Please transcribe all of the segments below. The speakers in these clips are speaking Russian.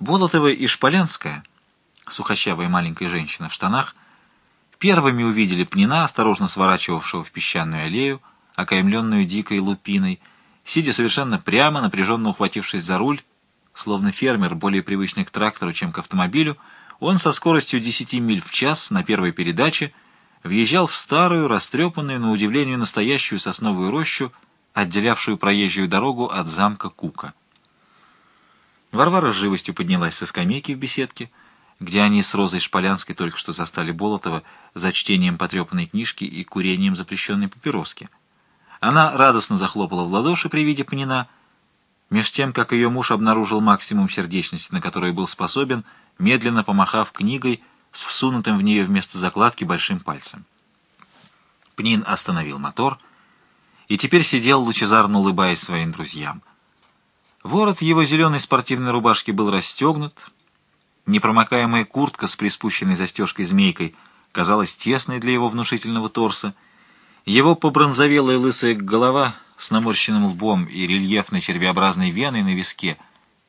Болотова и Шполянская, сухощавая маленькая женщина в штанах, первыми увидели пнина, осторожно сворачивавшего в песчаную аллею, окаймленную дикой лупиной, сидя совершенно прямо, напряженно ухватившись за руль, словно фермер, более привычный к трактору, чем к автомобилю, он со скоростью 10 миль в час на первой передаче въезжал в старую, растрепанную, на удивление настоящую сосновую рощу, отделявшую проезжую дорогу от замка Кука. Варвара с живостью поднялась со скамейки в беседке, где они с Розой Шполянской только что застали Болотова за чтением потрепанной книжки и курением запрещенной папироски. Она радостно захлопала в ладоши при виде Панина, меж тем, как ее муж обнаружил максимум сердечности, на который был способен, медленно помахав книгой с всунутым в нее вместо закладки большим пальцем. Пнин остановил мотор и теперь сидел, лучезарно улыбаясь своим друзьям — Ворот его зеленой спортивной рубашки был расстегнут. Непромокаемая куртка с приспущенной застежкой-змейкой казалась тесной для его внушительного торса. Его побронзовелая лысая голова с наморщенным лбом и рельефной червеобразной веной на виске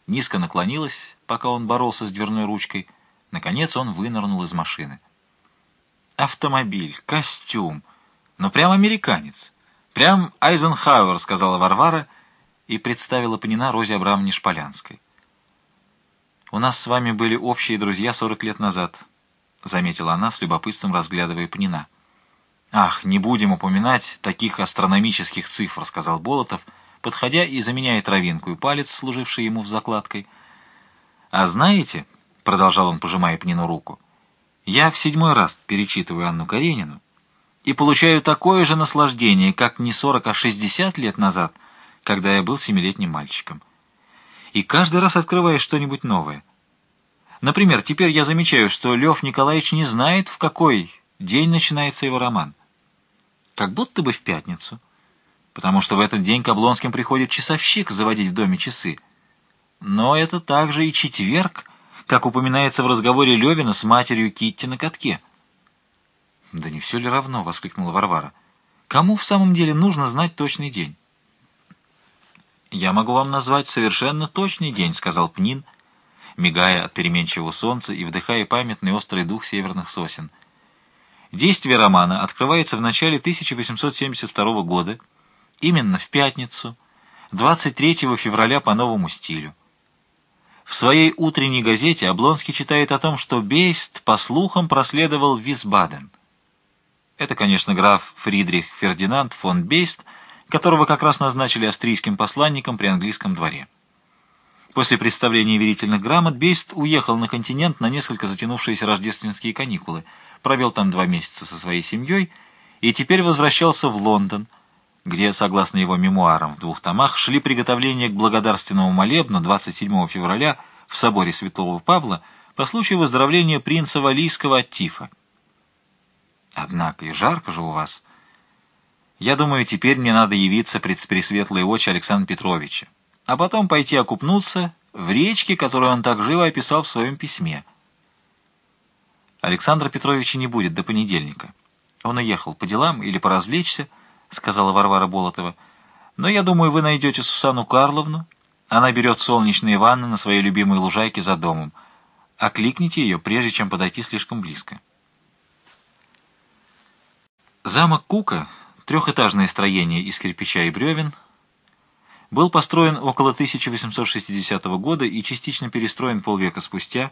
низко наклонилась, пока он боролся с дверной ручкой. Наконец он вынырнул из машины. Автомобиль, костюм, ну прям американец. Прям Айзенхауэр, сказала Варвара, — и представила Панина Розе Абрамовне Шполянской. «У нас с вами были общие друзья сорок лет назад», — заметила она с любопытством, разглядывая Панина. «Ах, не будем упоминать таких астрономических цифр», — сказал Болотов, подходя и заменяя травинку и палец, служивший ему в закладкой. «А знаете», — продолжал он, пожимая Пнину руку, — «я в седьмой раз перечитываю Анну Каренину и получаю такое же наслаждение, как не сорок, а шестьдесят лет назад — когда я был семилетним мальчиком. И каждый раз открываешь что-нибудь новое. Например, теперь я замечаю, что Лев Николаевич не знает, в какой день начинается его роман. Как будто бы в пятницу. Потому что в этот день к Облонским приходит часовщик заводить в доме часы. Но это также и четверг, как упоминается в разговоре Левина с матерью Китти на катке. «Да не все ли равно?» — воскликнула Варвара. «Кому в самом деле нужно знать точный день?» «Я могу вам назвать совершенно точный день», — сказал Пнин, мигая от переменчивого солнца и вдыхая памятный острый дух северных сосен. Действие романа открывается в начале 1872 года, именно в пятницу, 23 февраля по новому стилю. В своей утренней газете Облонский читает о том, что Бейст, по слухам, проследовал в Висбаден. Это, конечно, граф Фридрих Фердинанд фон Бейст — которого как раз назначили австрийским посланником при английском дворе. После представления верительных грамот Бейст уехал на континент на несколько затянувшиеся рождественские каникулы, провел там два месяца со своей семьей и теперь возвращался в Лондон, где, согласно его мемуарам в двух томах, шли приготовления к благодарственному молебну 27 февраля в соборе Святого Павла по случаю выздоровления принца Валийского от тифа. «Однако и жарко же у вас», я думаю, теперь мне надо явиться пред пресветлые очи Александра Петровича, а потом пойти окупнуться в речке, которую он так живо описал в своем письме. Александра Петровича не будет до понедельника. Он уехал по делам или поразвлечься, сказала Варвара Болотова. Но я думаю, вы найдете Сусану Карловну. Она берет солнечные ванны на своей любимой лужайке за домом. Окликните ее, прежде чем подойти слишком близко. Замок Кука трехэтажное строение из кирпича и бревен, был построен около 1860 года и частично перестроен полвека спустя,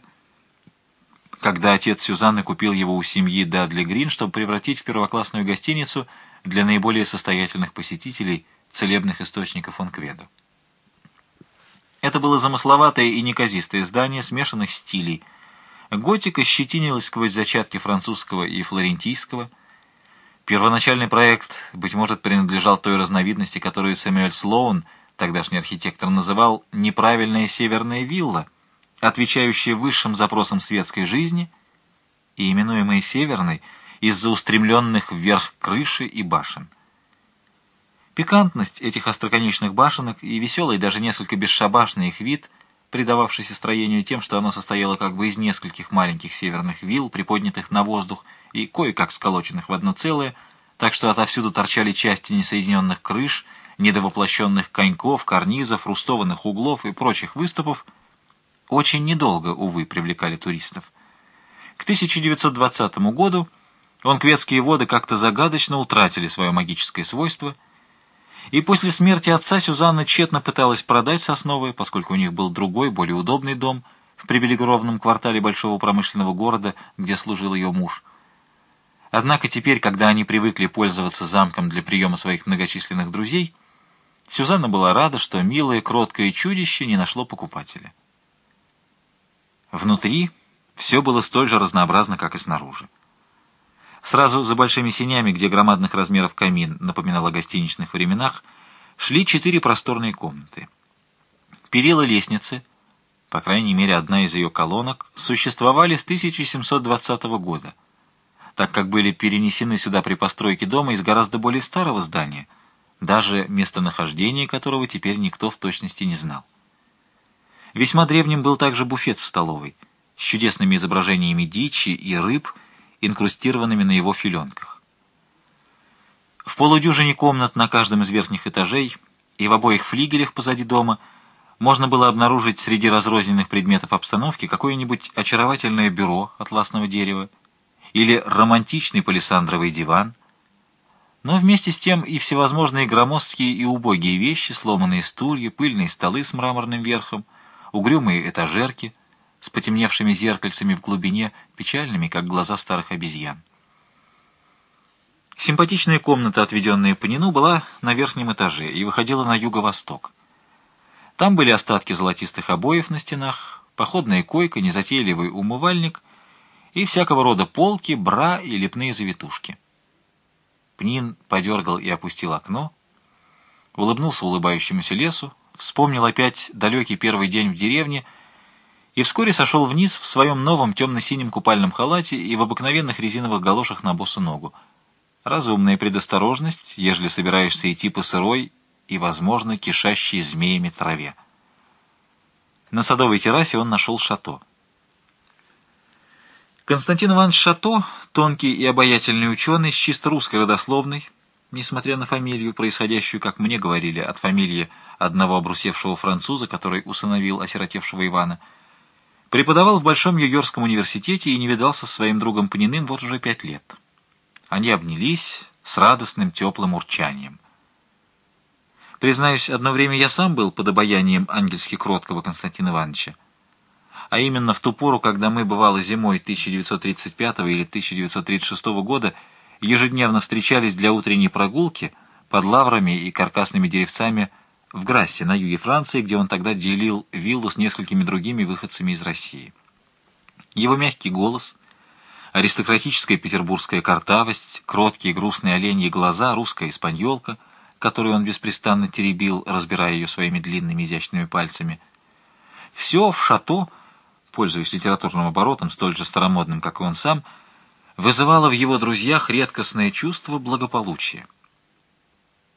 когда отец Сюзанны купил его у семьи Дадли Грин, чтобы превратить в первоклассную гостиницу для наиболее состоятельных посетителей целебных источников Онкведу. Это было замысловатое и неказистое здание смешанных стилей. Готика щетинилась сквозь зачатки французского и флорентийского – Первоначальный проект, быть может, принадлежал той разновидности, которую Сэмюэль Слоун, тогдашний архитектор, называл «неправильная северная вилла», отвечающая высшим запросам светской жизни и именуемая «северной» из-за устремленных вверх крыши и башен. Пикантность этих остроконечных башенок и веселый, даже несколько бесшабашный их вид, придававшийся строению тем, что оно состояло как бы из нескольких маленьких северных вилл, приподнятых на воздух, и кое-как сколоченных в одно целое, так что отовсюду торчали части несоединенных крыш, недовоплощенных коньков, карнизов, рустованных углов и прочих выступов, очень недолго, увы, привлекали туристов. К 1920 году онкветские воды как-то загадочно утратили свое магическое свойство, и после смерти отца Сюзанна тщетно пыталась продать Сосновое, поскольку у них был другой, более удобный дом в привилегированном квартале большого промышленного города, где служил ее муж. Однако теперь, когда они привыкли пользоваться замком для приема своих многочисленных друзей, Сюзанна была рада, что милое, кроткое чудище не нашло покупателя. Внутри все было столь же разнообразно, как и снаружи. Сразу за большими синями, где громадных размеров камин напоминал о гостиничных временах, шли четыре просторные комнаты. Перила лестницы, по крайней мере одна из ее колонок, существовали с 1720 года, так как были перенесены сюда при постройке дома из гораздо более старого здания, даже местонахождение которого теперь никто в точности не знал. Весьма древним был также буфет в столовой, с чудесными изображениями дичи и рыб, инкрустированными на его филенках. В полудюжине комнат на каждом из верхних этажей и в обоих флигелях позади дома можно было обнаружить среди разрозненных предметов обстановки какое-нибудь очаровательное бюро атласного дерева или романтичный палисандровый диван, но вместе с тем и всевозможные громоздкие и убогие вещи, сломанные стулья, пыльные столы с мраморным верхом, угрюмые этажерки с потемневшими зеркальцами в глубине, печальными, как глаза старых обезьян. Симпатичная комната, отведенная по Нину, была на верхнем этаже и выходила на юго-восток. Там были остатки золотистых обоев на стенах, походная койка, незатейливый умывальник и всякого рода полки, бра и лепные завитушки. Пнин подергал и опустил окно, улыбнулся улыбающемуся лесу, вспомнил опять далекий первый день в деревне и вскоре сошел вниз в своем новом темно-синем купальном халате и в обыкновенных резиновых галошах на босу ногу. Разумная предосторожность, ежели собираешься идти по сырой и, возможно, кишащей змеями траве. На садовой террасе он нашел шато. Константин Иванович Шато, тонкий и обаятельный ученый с чисто русской родословной, несмотря на фамилию, происходящую, как мне говорили, от фамилии одного обрусевшего француза, который усыновил осиротевшего Ивана, преподавал в Большом Нью-Йоркском университете и не видался со своим другом Паниным вот уже пять лет. Они обнялись с радостным теплым урчанием. Признаюсь, одно время я сам был под обаянием ангельски кроткого Константина Ивановича. А именно в ту пору, когда мы, бывало, зимой 1935 или 1936 года ежедневно встречались для утренней прогулки под лаврами и каркасными деревцами в Грассе, на юге Франции, где он тогда делил виллу с несколькими другими выходцами из России. Его мягкий голос, аристократическая петербургская картавость, кроткие грустные оленьи глаза, русская испаньолка, которую он беспрестанно теребил, разбирая ее своими длинными изящными пальцами. Все в шато, пользуясь литературным оборотом, столь же старомодным, как и он сам, вызывало в его друзьях редкостное чувство благополучия.